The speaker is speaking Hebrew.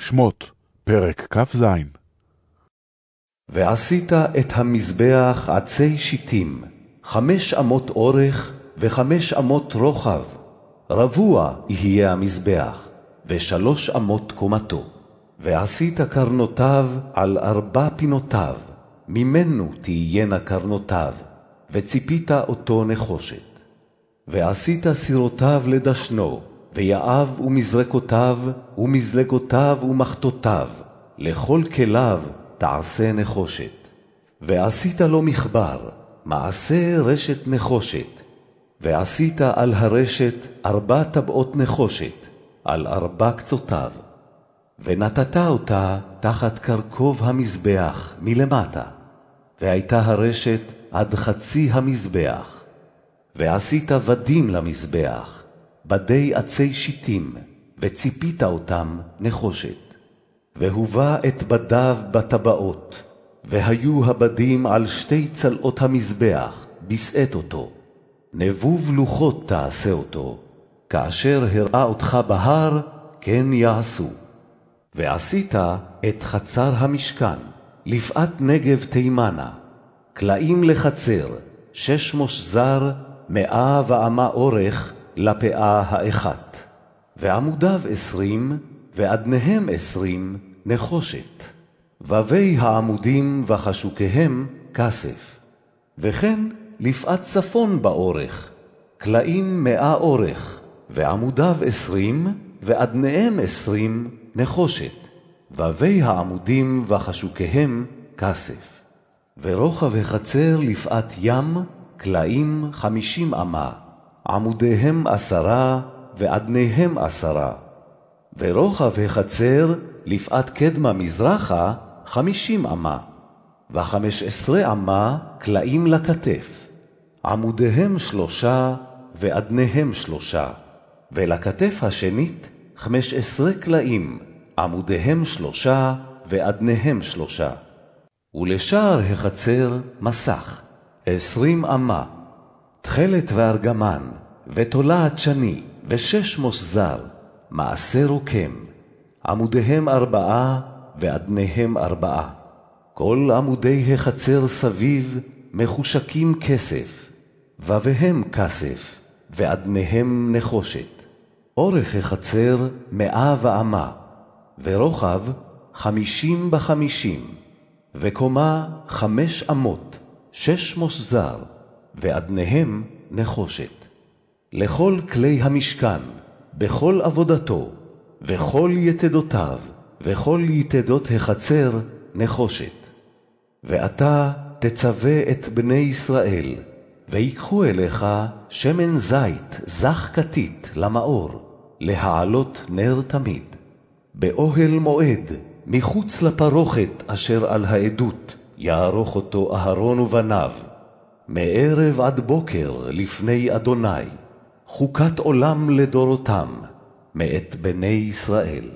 שמות, פרק כ"ז ועשית את המזבח עצי שיטים, חמש אמות אורך וחמש אמות רוחב. רבוע יהיה המזבח, ושלוש אמות קומתו. ועשית קרנותיו על ארבע פינותיו, ממנו תהיינה קרנותיו, וציפית אותו נחושת. ועשית סירותיו לדשנו, ויעב ומזרקותיו, ומזלגותיו ומחתותיו, לכל כליו תעשה נחושת. ועשית לו מחבר, מעשה רשת נחושת, ועשית על הרשת ארבע טבעות נחושת, על ארבע קצותיו. ונתת אותה תחת קרקוב המזבח מלמטה, והייתה הרשת עד חצי המזבח. ועשית בדים למזבח, בדי עצי שיטים, וציפית אותם נחושת. והובא את בדיו בטבעות, והיו הבדים על שתי צלעות המזבח, בשאת אותו. נבוב לוחות תעשה אותו, כאשר הראה אותך בהר, כן יעשו. ועשית את חצר המשכן, לפאת נגב תימנה, קלעים לחצר, שש מושזר, מאה ואמה אורך, לפאה האחת. ועמודיו עשרים, ואדניהם עשרים, נחושת. ובי העמודים וחשוקיהם כסף. וכן לפאת צפון באורך, קלעים מאה אורך, ועמודיו עשרים, ואדניהם עשרים, נחושת. ובי העמודים וחשוקיהם כסף. ורוחב החצר לפאת ים, קלעים חמישים אמה, עמודיהם עשרה, ואדניהם עשרה. ורוחב החצר לפאת קדמה מזרחה, חמישים אמה, וחמש עשרה אמה קלעים לכתף, עמודיהם שלושה, ואדניהם שלושה, ולכתף השנית חמש עשרה קלעים, עמודיהם שלושה, ואדניהם שלושה. ולשער החצר מסך, עשרים אמה, תכלת וארגמן, ותולעת שני, ושש מושזר, מעשה רוקם, עמודיהם ארבעה, ואדניהם ארבעה. כל עמודי החצר סביב מחושקים כסף, ובהם כסף, ואדניהם נחושת. אורך החצר מאה ואמה, ורוחב חמישים בחמישים, וקומה חמש אמות, שש מושזר, ואדניהם נחושת. לכל כלי המשכן, בכל עבודתו, וכל יתדותיו, וכל יתדות החצר, נחושת. ואתה תצווה את בני ישראל, ויקחו אליך שמן זית זך כתית למאור, להעלות נר תמיד. באוהל מועד, מחוץ לפרוכת אשר על העדות, יערוך אותו אהרון ובניו, מערב עד בוקר לפני אדוני, חוקת עולם לדורותם, מאת בני ישראל.